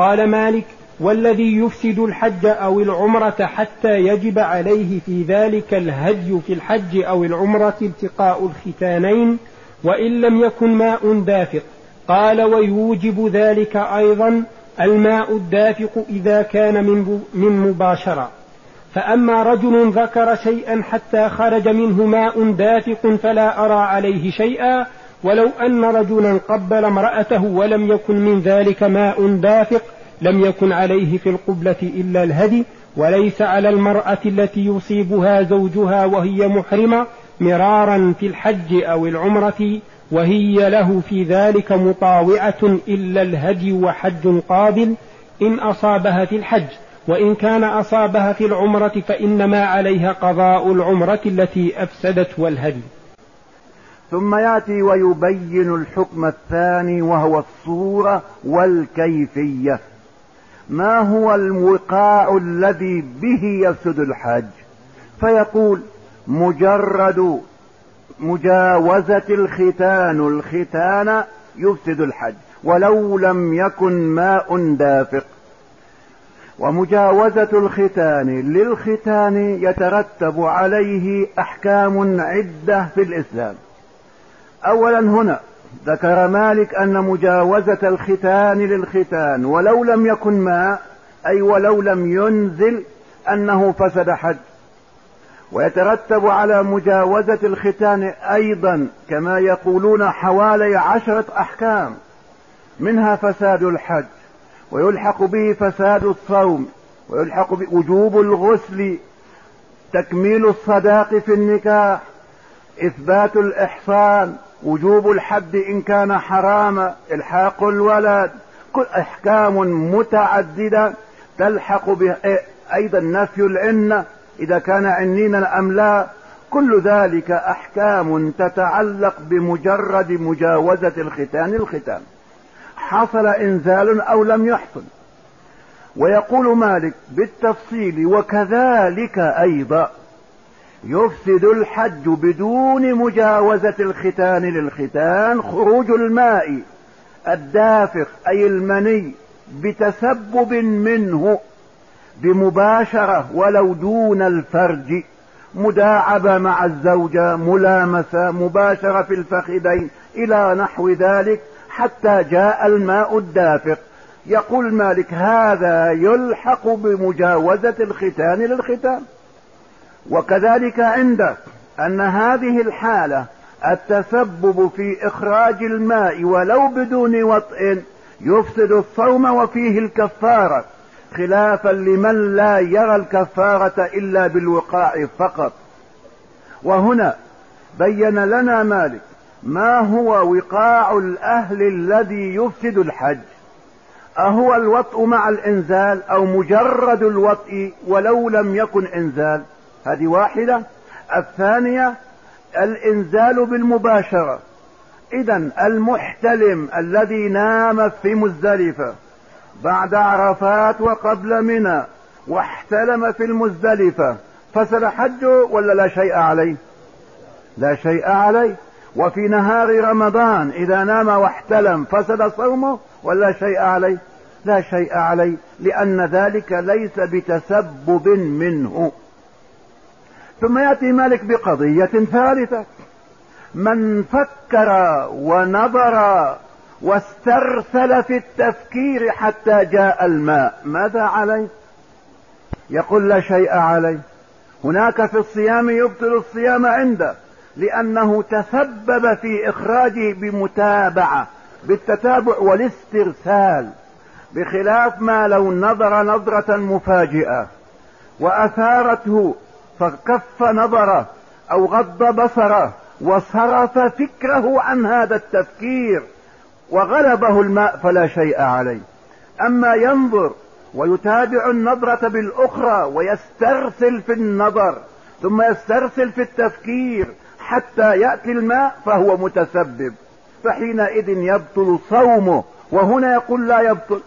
قال مالك والذي يفسد الحج أو العمرة حتى يجب عليه في ذلك الهدي في الحج أو العمرة التقاء الختانين وإن لم يكن ماء دافق. قال ويوجب ذلك أيضا الماء الدافق إذا كان من من مباشرة. فأما رجل ذكر شيئا حتى خرج منه ماء دافق فلا أرى عليه شيئا ولو أن رجلا قبل امرأته ولم يكن من ذلك ماء دافق لم يكن عليه في القبلة إلا الهدي وليس على المرأة التي يصيبها زوجها وهي محرمة مرارا في الحج أو العمرة وهي له في ذلك مطاوعة إلا الهدي وحج قابل. إن أصابها في الحج وإن كان أصابها في العمرة فإنما عليها قضاء العمرة التي أفسدت والهدي. ثم ياتي ويبين الحكم الثاني وهو الصورة والكيفية. ما هو الوقاع الذي به يفسد الحج فيقول مجرد مجاوزة الختان الختان يفسد الحج ولو لم يكن ماء دافق. ومجاوزة الختان للختان يترتب عليه أحكام عدة في الإسلام. أولا هنا ذكر مالك أن مجاوزة الختان للختان ولو لم يكن ماء أي ولو لم ينزل أنه فسد حج. ويترتب على مجاوزة الختان أيضا كما يقولون حوالي عشرة أحكام منها فساد الحج ويلحق به فساد الصوم ويلحق بوجوب الغسل تكميل الصداق في النكاح إثبات الإحصان وجوب الحد إن كان حراما إلحاق الولد. كل أحكام متعددة تلحق به أيضا نفي العنة إذا كان عنينا أم لا. كل ذلك أحكام تتعلق بمجرد مجاوزة الختان الختان. حصل إنزال أو لم يحصل. ويقول مالك بالتفصيل وكذلك أيضا. يفسد الحج بدون مجاوزة الختان للختان خروج الماء الدافق أي المني بتسبب منه بمباشرة ولو دون الفرج مداعبة مع الزوجة ملامسة مباشرة في الفخذين إلى نحو ذلك حتى جاء الماء الدافق يقول مالك هذا يلحق بمجاوزة الختان للختان. وكذلك عندك أن هذه الحالة التسبب في إخراج الماء ولو بدون وطئ يفسد الصوم وفيه الكفارة خلافا لمن لا يرى الكفارة إلا بالوقاع فقط. وهنا بين لنا مالك ما هو وقاع الأهل الذي يفسد الحج؟ أهو الوطء مع الإنزال أو مجرد الوطء ولو لم يكن إنزال؟ هذه واحدة. الثانية الإنزال بالمباشرة. إذا المحتلم الذي نام في مزدلفة بعد عرفات وقبل منى واحتلم في المزدلفة فسد حجه ولا لا شيء عليه؟ لا شيء عليه. وفي نهار رمضان إذا نام واحتلم فسد صومه ولا شيء عليه؟ لا شيء عليه لأن ذلك ليس بتسبب منه. ثم يأتي مالك بقضية ثالثة. من فكر ونظر واسترسل في التفكير حتى جاء الماء ماذا عليه؟ يقول لا شيء عليه. هناك في الصيام يبطل الصيام عنده لأنه تسبب في إخراجه بمتابعة بالتتابع والاسترسال بخلاف ما لو نظر نظرة مفاجئة وأثارته فكف نظره أو غض بصره وصرف فكره عن هذا التفكير وغلبه الماء فلا شيء عليه. أما ينظر ويتابع النظرة بالأخرى ويسترسل في النظر ثم يسترسل في التفكير حتى يأتي الماء فهو متسبب. فحينئذ يبطل صومه وهنا يقول لا يبطل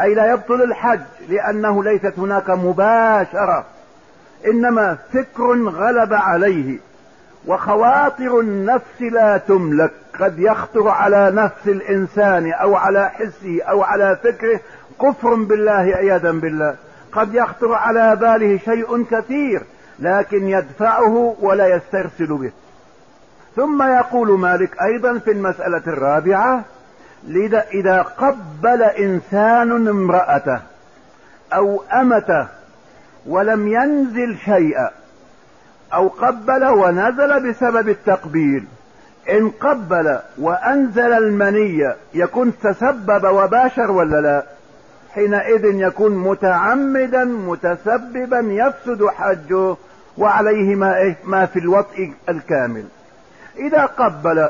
أي لا يبطل الحج لأنه ليست هناك مباشرة إنما فكر غلب عليه وخواطر النفس لا تملك. قد يخطر على نفس الإنسان أو على حسه أو على فكره كفر بالله عياذا بالله. قد يخطر على باله شيء كثير لكن يدفعه ولا يسترسل به. ثم يقول مالك أيضا في المسألة الرابعة إذا قبل إنسان امرأته أو أمته ولم ينزل شيئا أو قبل ونزل بسبب التقبيل. إن قبل وأنزل المنية يكون تسبب وباشر ولا لا؟ حينئذ يكون متعمدا متسببا يفسد حجه وعليه ما, إيه؟ ما في الوطء الكامل. إذا قبل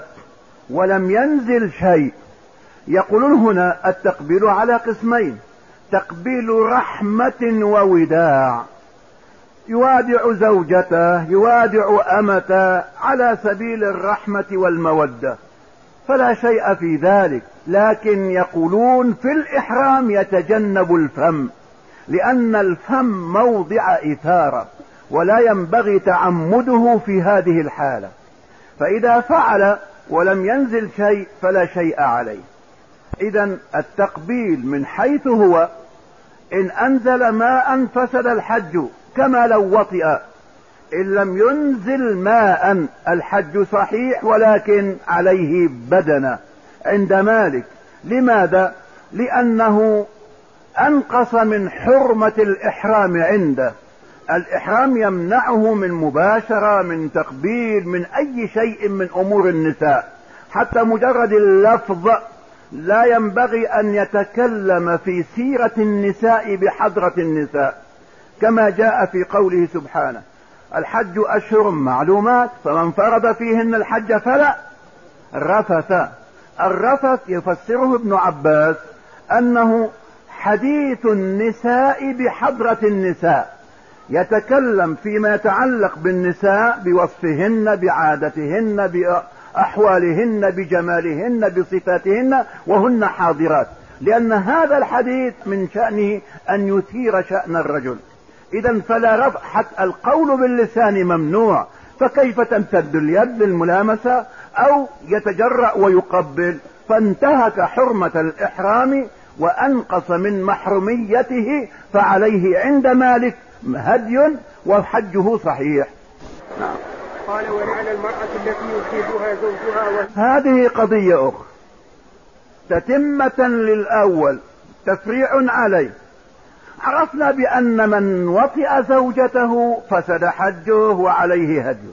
ولم ينزل شيء يقولون هنا التقبيل على قسمين. تقبيل رحمة ووداع. يوادع زوجته يوادع أمته على سبيل الرحمة والمودة. فلا شيء في ذلك لكن يقولون في الإحرام يتجنب الفم لأن الفم موضع إثارة ولا ينبغي تعمده في هذه الحالة. فإذا فعل ولم ينزل شيء فلا شيء عليه. اذا التقبيل من حيث هو إن أنزل ماء فسد الحج كما لو وطئ. إن لم ينزل ماء الحج صحيح ولكن عليه بدنه. عند مالك. لماذا؟ لأنه أنقص من حرمة الإحرام عنده. الإحرام يمنعه من مباشرة من تقبيل من أي شيء من أمور النساء. حتى مجرد اللفظ لا ينبغي أن يتكلم في سيرة النساء بحضرة النساء كما جاء في قوله سبحانه الحج أشهر معلومات فمن فرض فيهن الحج فلا رفث. الرفث يفسره ابن عباس أنه حديث النساء بحضرة النساء يتكلم فيما يتعلق بالنساء بوصفهن بعادتهن باحوالهن بجمالهن بصفاتهن وهن حاضرات. لأن هذا الحديث من شأنه أن يثير شأن الرجل. إذا فلا رفع حتى القول باللسان ممنوع. فكيف تمتد اليد للملامسة أو يتجرأ ويقبل؟ فانتهك حرمة الإحرام وأنقص من محرميته فعليه عند مالك هدي وحجه صحيح. نعم. قال وعلى المرأة التي يصيبها زوجها و... هذه قضية أخرى تتمة للأول تفريع عليه. عرفنا بأن من وطئ زوجته فسد حجه وعليه هدي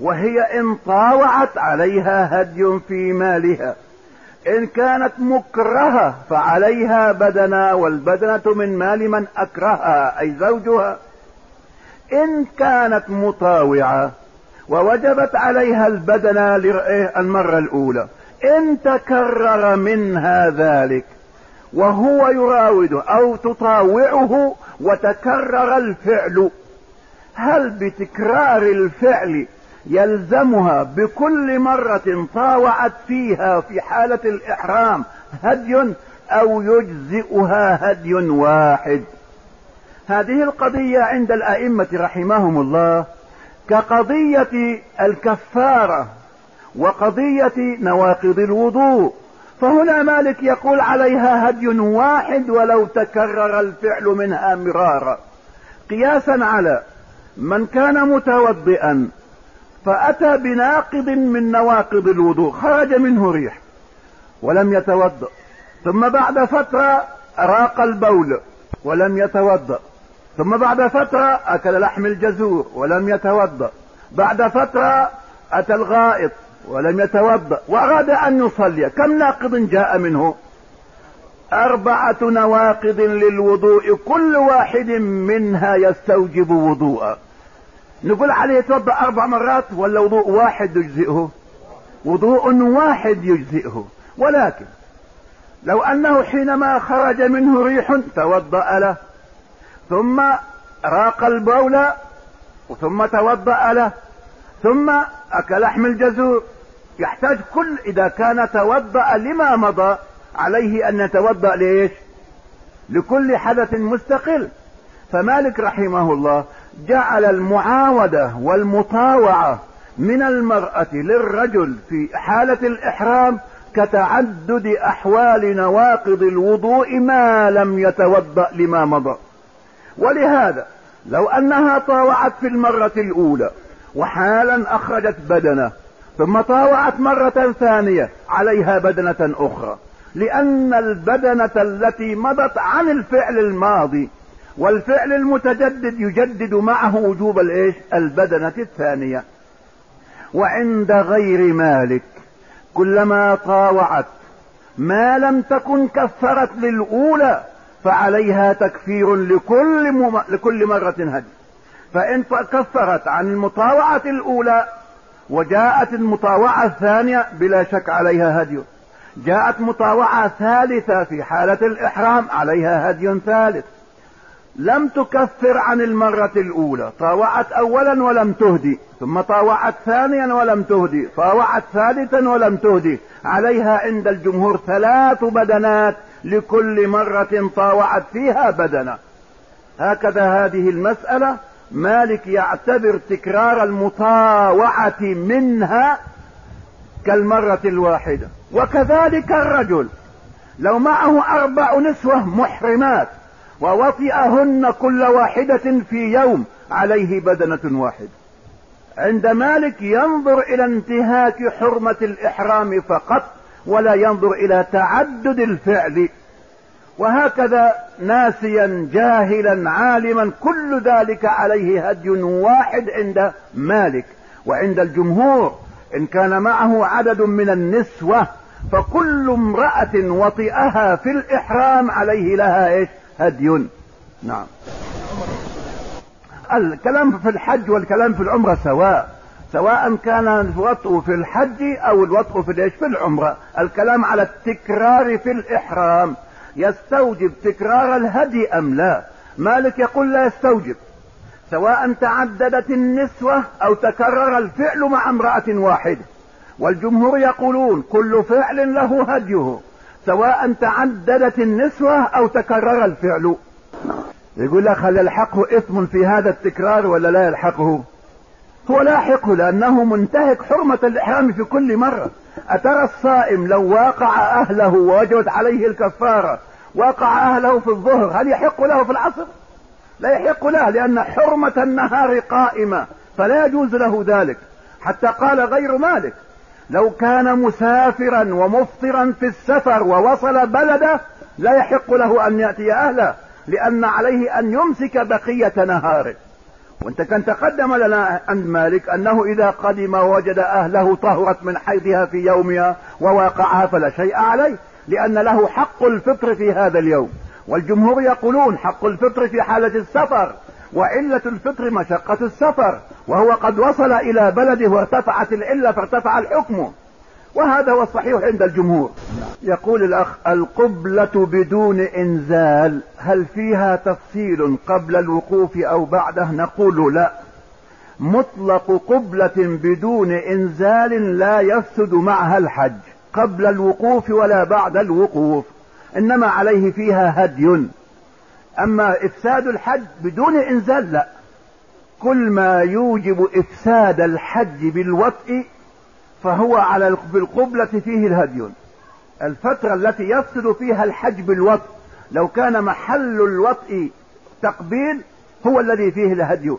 وهي إن طاوعت عليها هدي في مالها. إن كانت مكرهة فعليها بدنا والبدنة من مال من أكرهها أي زوجها. إن كانت مطاوعة ووجبت عليها البدنة المرة الأولى. إن تكرر منها ذلك وهو يراوده أو تطاوعه وتكرر الفعل. هل بتكرار الفعل يلزمها بكل مرة طاوعت فيها في حالة الإحرام هدي أو يجزئها هدي واحد؟ هذه القضية عند الأئمة رحمهم الله كقضية الكفارة وقضية نواقض الوضوء. فهنا مالك يقول عليها هدي واحد ولو تكرر الفعل منها مرارا. قياسا على من كان متوضئا فأتى بناقض من نواقض الوضوء خرج منه ريح ولم يتوضأ. ثم بعد فترة راق البول ولم يتوضأ. ثم بعد فترة أكل لحم الجزور ولم يتوضأ. بعد فترة أتى الغائط ولم يتوضأ وأراد أن يصلي. كم ناقض جاء منه؟ أربعة نواقض للوضوء كل واحد منها يستوجب وضوءا نقول عليه يتوضأ أربع مرات ولا وضوء واحد يجزئه؟ وضوء واحد يجزئه. ولكن لو أنه حينما خرج منه ريح توضأ له. ثم راق البول ثم توضأ له ثم أكل لحم الجزور. يحتاج كل إذا كان توضأ لما مضى عليه أن يتوضأ ليش لكل حدث مستقل. فمالك رحمه الله جعل المعاودة والمطاوعة من المرأة للرجل في حالة الإحرام كتعدد أحوال نواقض الوضوء ما لم يتوضأ لما مضى. ولهذا لو أنها طاوعت في المرة الأولى وحالا أخرجت بدنه ثم طاوعت مرة ثانية عليها بدنة أخرى لأن البدنة التي مضت عن الفعل الماضي والفعل المتجدد يجدد معه وجوب الإيش؟ البدنة الثانية. وعند غير مالك كلما طاوعت ما لم تكن كفرت للأولى فعليها تكفير لكل, مم... لكل مرة هدي. فإن كفرت عن المطاوعة الأولى وجاءت المطاوعة الثانية بلا شك عليها هدي. جاءت مطاوعة ثالثة في حالة الإحرام عليها هدي ثالث. لم تكفر عن المرة الأولى. طاوعت أولا ولم تهدي ثم طاوعت ثانيا ولم تهدي طاوعت ثالثا ولم تهدي. عليها عند الجمهور ثلاث بدنات لكل مرة طاوعت فيها بدنة هكذا هذه المسألة مالك يعتبر تكرار المطاوعة منها كالمرة الواحدة. وكذلك الرجل. لو معه أربع نسوة محرمات ووطئهن كل واحدة في يوم عليه بدنة واحدة. عند مالك ينظر إلى انتهاك حرمة الإحرام فقط ولا ينظر إلى تعدد الفعل. وهكذا ناسيا جاهلا عالما كل ذلك عليه هدي واحد عند مالك. وعند الجمهور إن كان معه عدد من النسوة فكل امرأة وطئها في الإحرام عليه لها إيش؟ هدي. نعم. الكلام في الحج والكلام في العمرة سواء. سواء كان الوطء في الحج أو الوطء في الايش في العمرة. الكلام على التكرار في الإحرام يستوجب تكرار الهدي أم لا؟ مالك يقول لا يستوجب. سواء تعددت النسوة أو تكرر الفعل مع امرأة واحدة. والجمهور يقولون كل فعل له هديه سواء تعددت النسوة أو تكرر الفعل. يقول لك هل يلحقه إثم في هذا التكرار ولا لا يلحقه؟ هو لاحقه لأنه منتهك حرمة الإحرام في كل مرة. أترى الصائم لو واقع أهله ووجبت عليه الكفارة واقع أهله في الظهر هل يحق له في العصر؟ لا يحق له لأن حرمة النهار قائمة فلا يجوز له ذلك. حتى قال غير مالك لو كان مسافرا ومفطرا في السفر ووصل بلده لا يحق له أن يأتي أهله لأن عليه أن يمسك بقية نهاره. وانت كان تقدم لنا عند مالك أنه إذا قدم ووجد أهله طهرت من حيضها في يومها وواقعها فلا شيء عليه لأن له حق الفطر في هذا اليوم. والجمهور يقولون حق الفطر في حالة السفر وعلة الفطر مشقة السفر وهو قد وصل إلى بلده وارتفعت العلة فارتفع الحكم. وهذا هو الصحيح عند الجمهور. يقول الأخ القبلة بدون إنزال هل فيها تفصيل قبل الوقوف أو بعده؟ نقول لا. مطلق قبلة بدون إنزال لا يفسد معها الحج قبل الوقوف ولا بعد الوقوف إنما عليه فيها هدي. أما إفساد الحج بدون إنزال لا. كل ما يوجب إفساد الحج بالوطء فهو على بالقبلة فيه الهدي. الفترة التي يفسد فيها الحج بالوطء لو كان محل الوطء تقبيل هو الذي فيه الهدي.